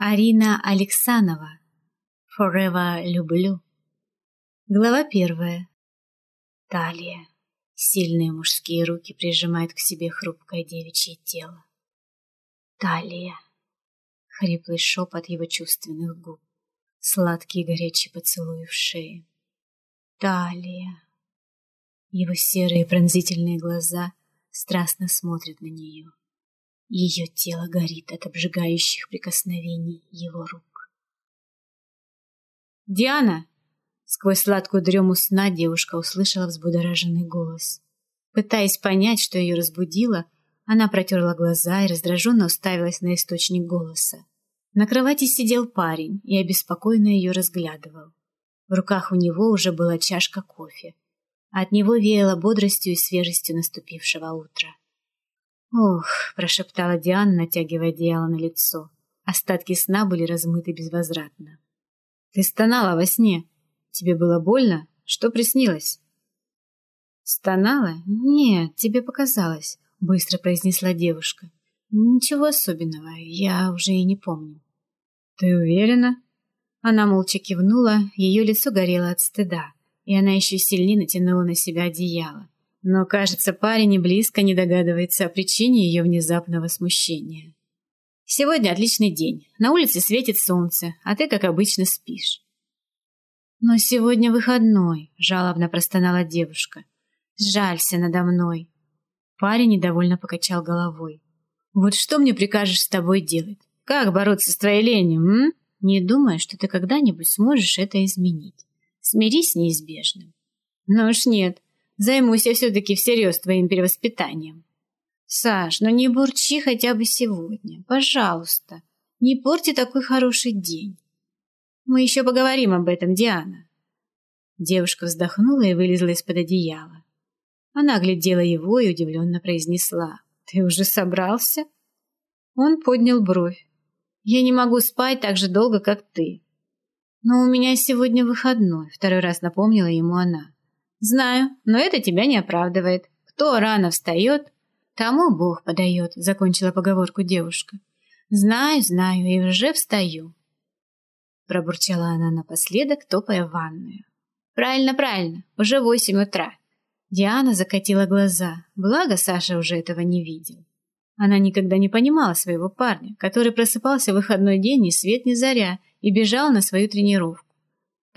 Арина Александрова. Forever люблю. Глава первая. Талия. Сильные мужские руки прижимают к себе хрупкое девичье тело. Талия. Хриплый шепот его чувственных губ. Сладкий горячий поцелуй в шее. Талия. Его серые пронзительные глаза страстно смотрят на нее. Ее тело горит от обжигающих прикосновений его рук. «Диана!» Сквозь сладкую дрему сна девушка услышала взбудораженный голос. Пытаясь понять, что ее разбудило, она протерла глаза и раздраженно уставилась на источник голоса. На кровати сидел парень и обеспокоенно ее разглядывал. В руках у него уже была чашка кофе. от него веяло бодростью и свежестью наступившего утра. «Ух!» — прошептала Диана, натягивая одеяло на лицо. Остатки сна были размыты безвозвратно. «Ты стонала во сне. Тебе было больно? Что приснилось?» «Стонала? Нет, тебе показалось», — быстро произнесла девушка. «Ничего особенного, я уже и не помню». «Ты уверена?» Она молча кивнула, ее лицо горело от стыда, и она еще сильнее натянула на себя одеяло. Но, кажется, парень и близко не догадывается о причине ее внезапного смущения. «Сегодня отличный день. На улице светит солнце, а ты, как обычно, спишь». «Но сегодня выходной», — жалобно простонала девушка. «Жалься надо мной». Парень недовольно покачал головой. «Вот что мне прикажешь с тобой делать? Как бороться с твоей ленью, м? Не думаю, что ты когда-нибудь сможешь это изменить. Смирись с неизбежным». «Ну уж нет, Займусь я все-таки всерьез твоим перевоспитанием. Саш, ну не бурчи хотя бы сегодня, пожалуйста. Не порти такой хороший день. Мы еще поговорим об этом, Диана. Девушка вздохнула и вылезла из-под одеяла. Она оглядела его и удивленно произнесла. «Ты уже собрался?» Он поднял бровь. «Я не могу спать так же долго, как ты». «Но у меня сегодня выходной», — второй раз напомнила ему она. «Знаю, но это тебя не оправдывает. Кто рано встает, тому Бог подает», — закончила поговорку девушка. «Знаю, знаю, и уже встаю», — пробурчала она напоследок, топая в ванную. «Правильно, правильно, уже восемь утра». Диана закатила глаза, благо Саша уже этого не видел. Она никогда не понимала своего парня, который просыпался в выходной день ни свет ни заря и бежал на свою тренировку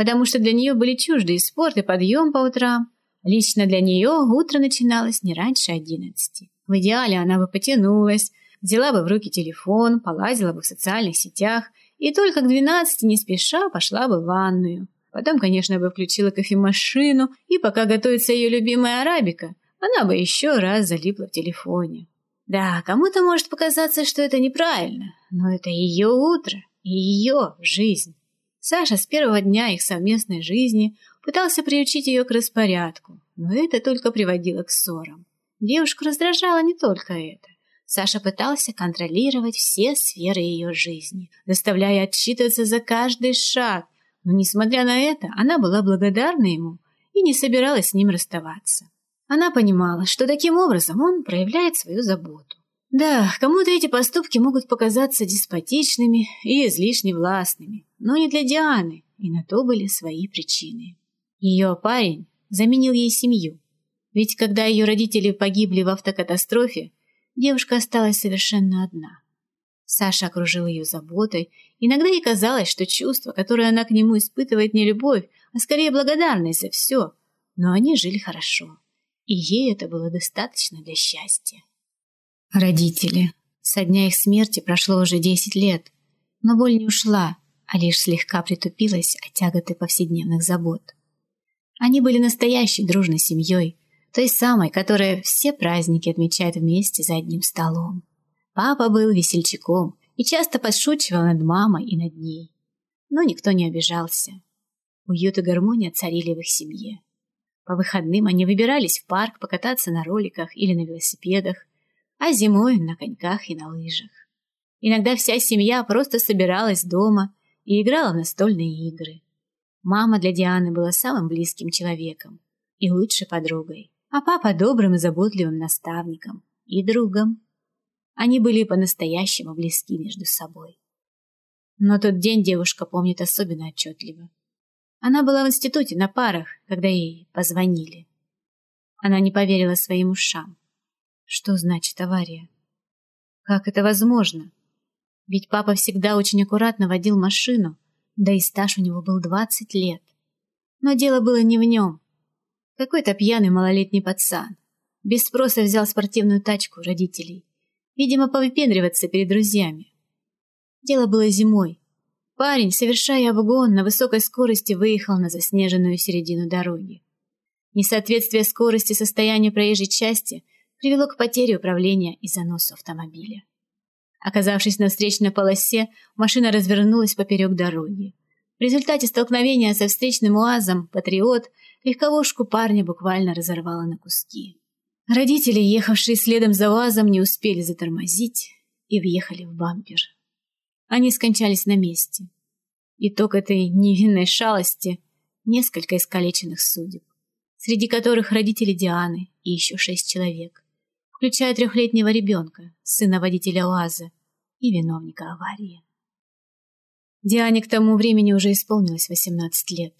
потому что для нее были чужды и спорт, и подъем по утрам. Лично для нее утро начиналось не раньше одиннадцати. В идеале она бы потянулась, взяла бы в руки телефон, полазила бы в социальных сетях и только к двенадцати не спеша пошла бы в ванную. Потом, конечно, бы включила кофемашину, и пока готовится ее любимая арабика, она бы еще раз залипла в телефоне. Да, кому-то может показаться, что это неправильно, но это ее утро и ее жизнь. Саша с первого дня их совместной жизни пытался приучить ее к распорядку, но это только приводило к ссорам. Девушку раздражало не только это. Саша пытался контролировать все сферы ее жизни, заставляя отчитываться за каждый шаг, но, несмотря на это, она была благодарна ему и не собиралась с ним расставаться. Она понимала, что таким образом он проявляет свою заботу. Да, кому-то эти поступки могут показаться деспотичными и излишне властными, но не для Дианы, и на то были свои причины. Ее парень заменил ей семью, ведь когда ее родители погибли в автокатастрофе, девушка осталась совершенно одна. Саша окружил ее заботой, иногда ей казалось, что чувство, которое она к нему испытывает, не любовь, а скорее благодарность за все, но они жили хорошо, и ей это было достаточно для счастья. Родители. Со дня их смерти прошло уже десять лет, но боль не ушла, а лишь слегка притупилась от тяготы повседневных забот. Они были настоящей дружной семьей, той самой, которая все праздники отмечает вместе за одним столом. Папа был весельчаком и часто подшучивал над мамой и над ней. Но никто не обижался. Уют и гармония царили в их семье. По выходным они выбирались в парк покататься на роликах или на велосипедах, а зимой на коньках и на лыжах. Иногда вся семья просто собиралась дома и играла в настольные игры. Мама для Дианы была самым близким человеком и лучшей подругой, а папа добрым и заботливым наставником и другом. Они были по-настоящему близки между собой. Но тот день девушка помнит особенно отчетливо. Она была в институте на парах, когда ей позвонили. Она не поверила своим ушам. Что значит авария? Как это возможно? Ведь папа всегда очень аккуратно водил машину, да и стаж у него был 20 лет. Но дело было не в нем. Какой-то пьяный малолетний пацан. Без спроса взял спортивную тачку родителей. Видимо, повыпендриваться перед друзьями. Дело было зимой. Парень, совершая обгон, на высокой скорости выехал на заснеженную середину дороги. Несоответствие скорости состоянию проезжей части привело к потере управления и заносу автомобиля. Оказавшись на встречной полосе, машина развернулась поперек дороги. В результате столкновения со встречным УАЗом «Патриот» легковушку парня буквально разорвало на куски. Родители, ехавшие следом за УАЗом, не успели затормозить и въехали в бампер. Они скончались на месте. Итог этой невинной шалости — несколько искалеченных судеб, среди которых родители Дианы и еще шесть человек, включая трехлетнего ребенка, сына водителя УАЗа и виновника аварии. Диане к тому времени уже исполнилось 18 лет.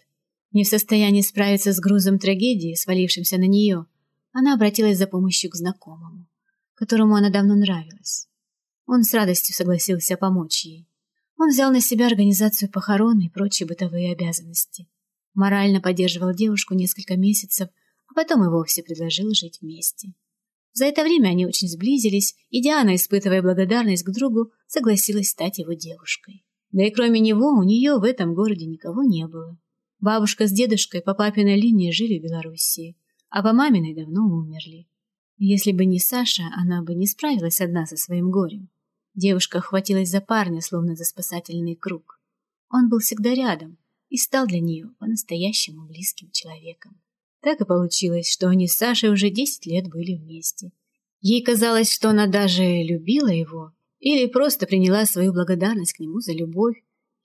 Не в состоянии справиться с грузом трагедии, свалившимся на нее, она обратилась за помощью к знакомому, которому она давно нравилась. Он с радостью согласился помочь ей. Он взял на себя организацию похорон и прочие бытовые обязанности. Морально поддерживал девушку несколько месяцев, а потом и вовсе предложил жить вместе. За это время они очень сблизились, и Диана, испытывая благодарность к другу, согласилась стать его девушкой. Да и кроме него у нее в этом городе никого не было. Бабушка с дедушкой по папиной линии жили в Белоруссии, а по маминой давно умерли. Если бы не Саша, она бы не справилась одна со своим горем. Девушка хватилась за парня, словно за спасательный круг. Он был всегда рядом и стал для нее по-настоящему близким человеком. Так и получилось, что они с Сашей уже десять лет были вместе. Ей казалось, что она даже любила его или просто приняла свою благодарность к нему за любовь.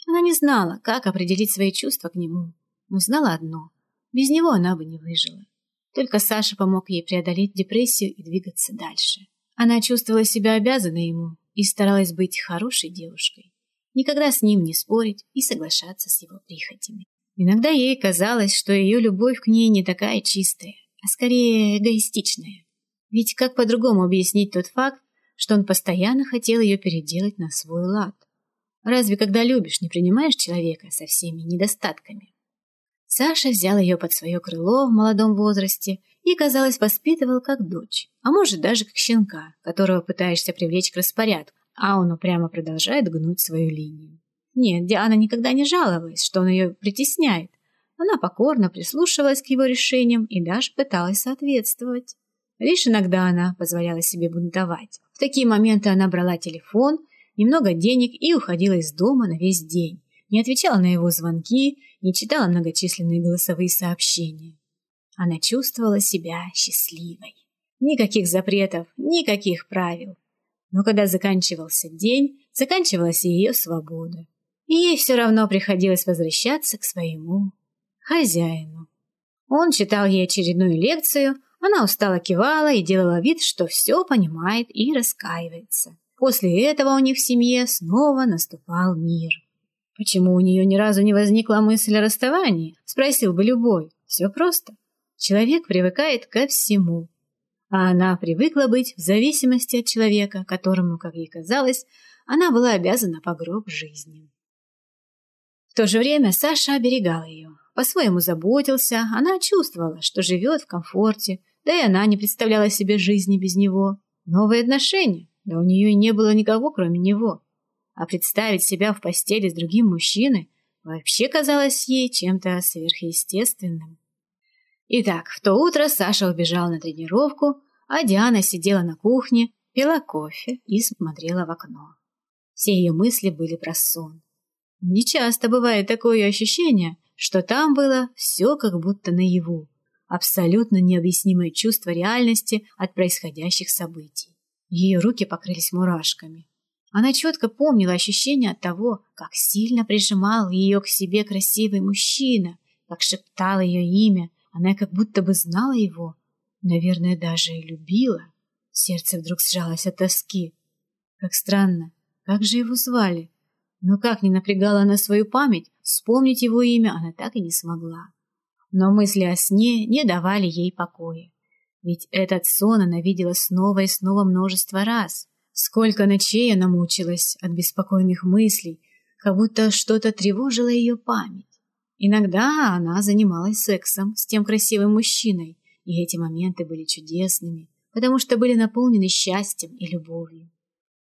Она не знала, как определить свои чувства к нему, но знала одно – без него она бы не выжила. Только Саша помог ей преодолеть депрессию и двигаться дальше. Она чувствовала себя обязанной ему, и старалась быть хорошей девушкой, никогда с ним не спорить и соглашаться с его прихотями. Иногда ей казалось, что ее любовь к ней не такая чистая, а скорее эгоистичная. Ведь как по-другому объяснить тот факт, что он постоянно хотел ее переделать на свой лад? Разве когда любишь, не принимаешь человека со всеми недостатками? Саша взял ее под свое крыло в молодом возрасте и, казалось, воспитывал как дочь, а может даже как щенка, которого пытаешься привлечь к распорядку, а он упрямо продолжает гнуть свою линию. Нет, Диана никогда не жаловалась, что он ее притесняет. Она покорно прислушивалась к его решениям и даже пыталась соответствовать. Лишь иногда она позволяла себе бунтовать. В такие моменты она брала телефон, немного денег и уходила из дома на весь день. Не отвечала на его звонки, не читала многочисленные голосовые сообщения. Она чувствовала себя счастливой. Никаких запретов, никаких правил. Но когда заканчивался день, заканчивалась и ее свобода. И ей все равно приходилось возвращаться к своему хозяину. Он читал ей очередную лекцию, она устало кивала и делала вид, что все понимает и раскаивается. После этого у них в семье снова наступал мир. Почему у нее ни разу не возникла мысль о расставании? Спросил бы любой. Все просто. Человек привыкает ко всему. А она привыкла быть в зависимости от человека, которому, как ей казалось, она была обязана по гроб жизни. То же время Саша оберегал ее, по-своему заботился, она чувствовала, что живет в комфорте, да и она не представляла себе жизни без него. Новые отношения, да у нее и не было никого, кроме него. А представить себя в постели с другим мужчиной вообще казалось ей чем-то сверхъестественным. Итак, в то утро Саша убежал на тренировку, а Диана сидела на кухне, пила кофе и смотрела в окно. Все ее мысли были про сон. Нечасто бывает такое ощущение, что там было все как будто наяву, абсолютно необъяснимое чувство реальности от происходящих событий. Ее руки покрылись мурашками. Она четко помнила ощущение от того, как сильно прижимал ее к себе красивый мужчина, как шептал ее имя, она как будто бы знала его, наверное, даже и любила. Сердце вдруг сжалось от тоски. Как странно, как же его звали? Но как ни напрягала она свою память, вспомнить его имя она так и не смогла. Но мысли о сне не давали ей покоя. Ведь этот сон она видела снова и снова множество раз. Сколько ночей она мучилась от беспокойных мыслей, как будто что-то тревожило ее память. Иногда она занималась сексом с тем красивым мужчиной, и эти моменты были чудесными, потому что были наполнены счастьем и любовью.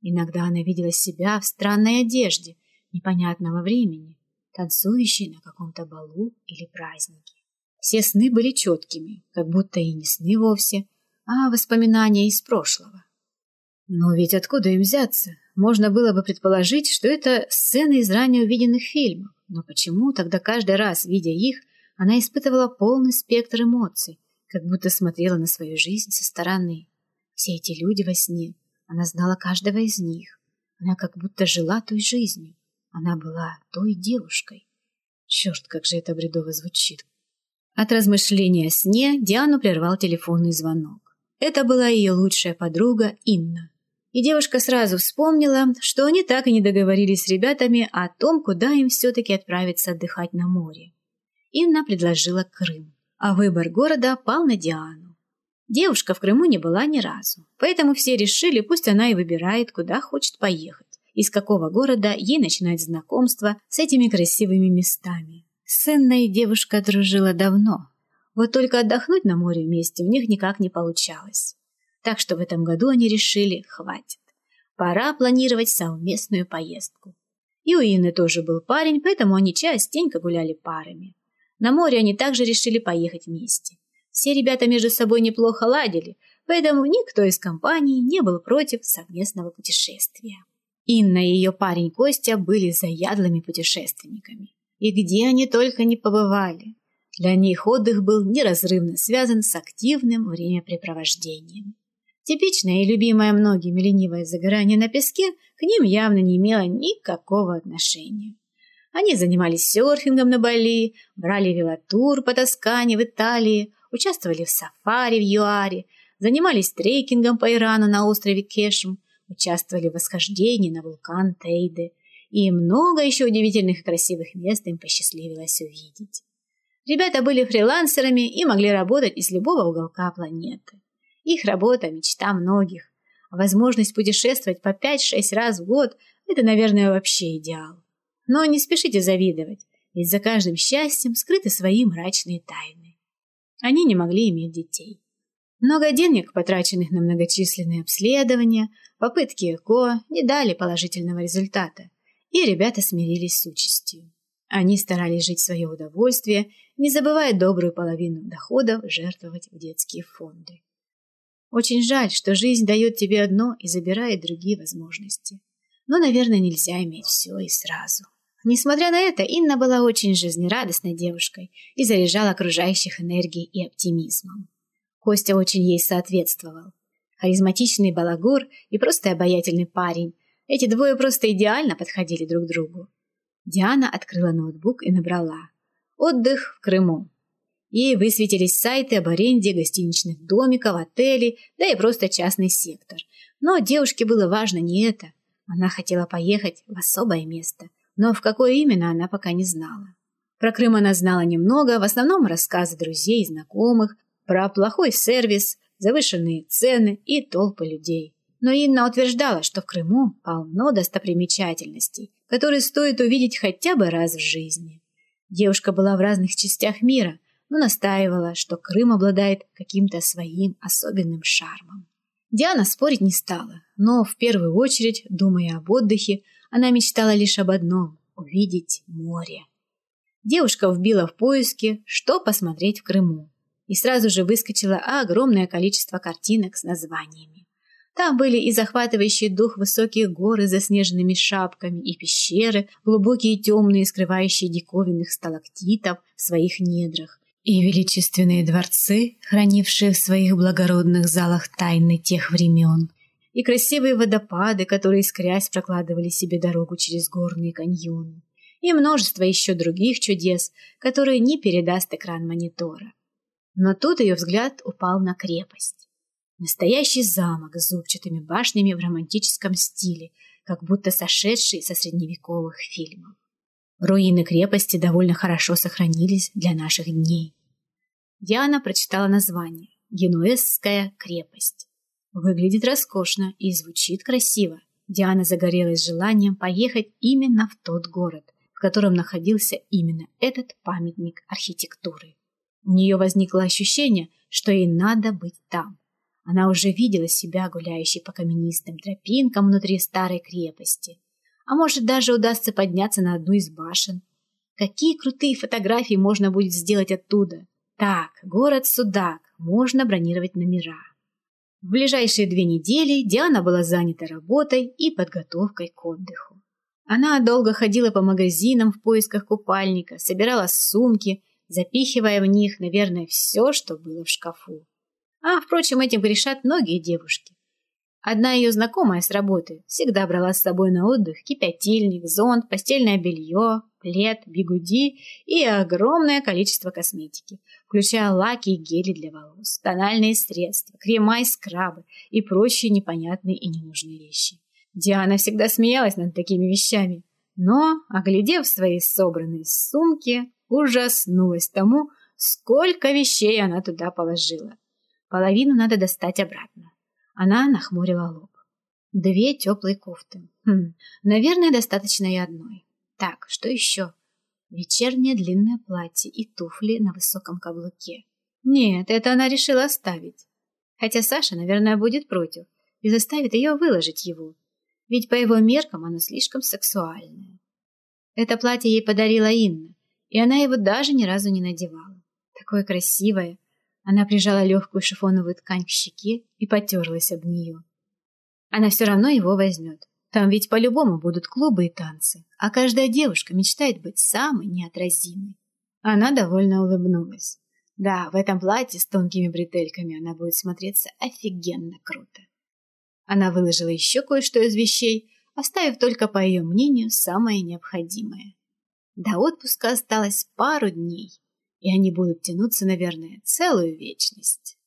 Иногда она видела себя в странной одежде непонятного времени, танцующей на каком-то балу или празднике. Все сны были четкими, как будто и не сны вовсе, а воспоминания из прошлого. Но ведь откуда им взяться? Можно было бы предположить, что это сцены из ранее увиденных фильмов. Но почему тогда каждый раз, видя их, она испытывала полный спектр эмоций, как будто смотрела на свою жизнь со стороны? Все эти люди во сне, она знала каждого из них. Она как будто жила той жизнью. Она была той девушкой. Черт, как же это бредово звучит. От размышления о сне Диану прервал телефонный звонок. Это была ее лучшая подруга Инна. И девушка сразу вспомнила, что они так и не договорились с ребятами о том, куда им все-таки отправиться отдыхать на море. Инна предложила Крым, а выбор города пал на Диану. Девушка в Крыму не была ни разу, поэтому все решили, пусть она и выбирает, куда хочет поехать, из какого города ей начинать знакомство с этими красивыми местами. С Инной девушка дружила давно, вот только отдохнуть на море вместе у них никак не получалось. Так что в этом году они решили, хватит. Пора планировать совместную поездку. И у Инны тоже был парень, поэтому они частенько гуляли парами. На море они также решили поехать вместе. Все ребята между собой неплохо ладили, поэтому никто из компании не был против совместного путешествия. Инна и ее парень Костя были заядлыми путешественниками. И где они только не побывали. Для них отдых был неразрывно связан с активным времяпрепровождением. Типичное и любимое многими ленивое загорание на песке к ним явно не имело никакого отношения. Они занимались серфингом на Бали, брали велотур по Тоскане в Италии, участвовали в сафари в ЮАРе, занимались трекингом по Ирану на острове Кешм, участвовали в восхождении на вулкан Тейде, и много еще удивительных и красивых мест им посчастливилось увидеть. Ребята были фрилансерами и могли работать из любого уголка планеты. Их работа – мечта многих. А возможность путешествовать по 5-6 раз в год – это, наверное, вообще идеал. Но не спешите завидовать, ведь за каждым счастьем скрыты свои мрачные тайны. Они не могли иметь детей. Много денег, потраченных на многочисленные обследования, попытки ЭКО, не дали положительного результата, и ребята смирились с участью. Они старались жить в свое удовольствие, не забывая добрую половину доходов жертвовать в детские фонды. Очень жаль, что жизнь дает тебе одно и забирает другие возможности. Но, наверное, нельзя иметь все и сразу. Несмотря на это, Инна была очень жизнерадостной девушкой и заряжала окружающих энергией и оптимизмом. Костя очень ей соответствовал. Харизматичный балагур и просто обаятельный парень. Эти двое просто идеально подходили друг другу. Диана открыла ноутбук и набрала «Отдых в Крыму». Ей высветились сайты об аренде гостиничных домиков, отелей, да и просто частный сектор. Но девушке было важно не это. Она хотела поехать в особое место, но в какое именно она пока не знала. Про Крым она знала немного, в основном рассказы друзей и знакомых, про плохой сервис, завышенные цены и толпы людей. Но Инна утверждала, что в Крыму полно достопримечательностей, которые стоит увидеть хотя бы раз в жизни. Девушка была в разных частях мира – но настаивала, что Крым обладает каким-то своим особенным шармом. Диана спорить не стала, но в первую очередь, думая об отдыхе, она мечтала лишь об одном – увидеть море. Девушка вбила в поиски, что посмотреть в Крыму, и сразу же выскочило огромное количество картинок с названиями. Там были и захватывающий дух высокие горы с заснеженными шапками, и пещеры, глубокие темные, скрывающие диковинных сталактитов в своих недрах, и величественные дворцы, хранившие в своих благородных залах тайны тех времен, и красивые водопады, которые искрясь прокладывали себе дорогу через горные каньоны, и множество еще других чудес, которые не передаст экран монитора. Но тут ее взгляд упал на крепость. Настоящий замок с зубчатыми башнями в романтическом стиле, как будто сошедшие со средневековых фильмов. Руины крепости довольно хорошо сохранились для наших дней. Диана прочитала название «Генуэзская крепость». Выглядит роскошно и звучит красиво. Диана загорелась желанием поехать именно в тот город, в котором находился именно этот памятник архитектуры. У нее возникло ощущение, что ей надо быть там. Она уже видела себя гуляющей по каменистым тропинкам внутри старой крепости. А может, даже удастся подняться на одну из башен. Какие крутые фотографии можно будет сделать оттуда? Так, город Судак, можно бронировать номера. В ближайшие две недели Диана была занята работой и подготовкой к отдыху. Она долго ходила по магазинам в поисках купальника, собирала сумки, запихивая в них, наверное, все, что было в шкафу. А, впрочем, этим грешат многие девушки. Одна ее знакомая с работы всегда брала с собой на отдых кипятильник, зонт, постельное белье, плед, бигуди и огромное количество косметики, включая лаки и гели для волос, тональные средства, крема и скрабы и прочие непонятные и ненужные вещи. Диана всегда смеялась над такими вещами, но, оглядев свои собранные сумки, ужаснулась тому, сколько вещей она туда положила. Половину надо достать обратно. Она нахмурила лоб. Две теплые кофты. Хм, наверное, достаточно и одной. Так, что еще? Вечернее длинное платье и туфли на высоком каблуке. Нет, это она решила оставить. Хотя Саша, наверное, будет против и заставит ее выложить его. Ведь по его меркам оно слишком сексуальное. Это платье ей подарила Инна, и она его даже ни разу не надевала. Такое красивое. Она прижала легкую шифоновую ткань к щеке и потерлась об нее. Она все равно его возьмет. Там ведь по-любому будут клубы и танцы, а каждая девушка мечтает быть самой неотразимой. Она довольно улыбнулась. Да, в этом платье с тонкими бретельками она будет смотреться офигенно круто. Она выложила еще кое-что из вещей, оставив только, по ее мнению, самое необходимое. До отпуска осталось пару дней, и они будут тянуться, наверное, целую вечность.